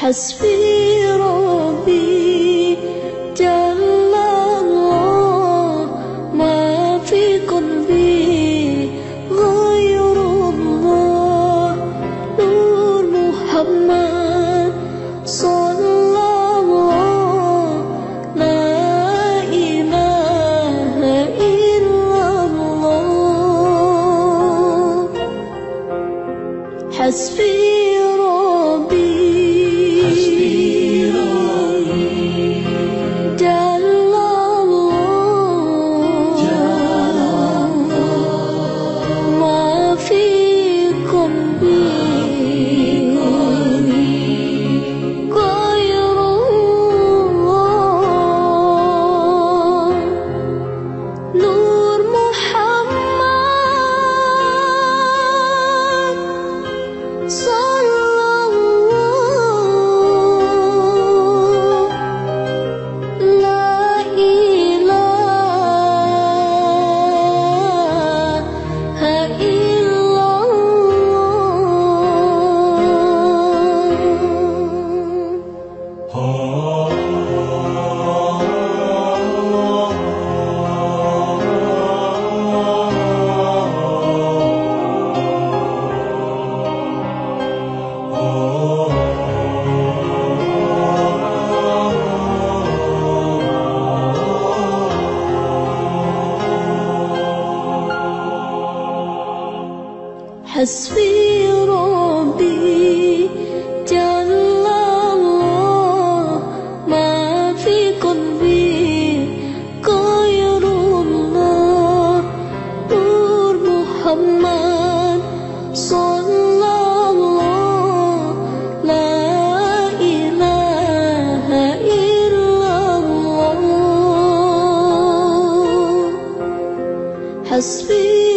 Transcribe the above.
حسبي حسبي ربي. حسبي ما في قلبي حسبي ربي جل الله ما في قلبي غير الله نور محمد صلى الله. لا إله إلا الله. حسبي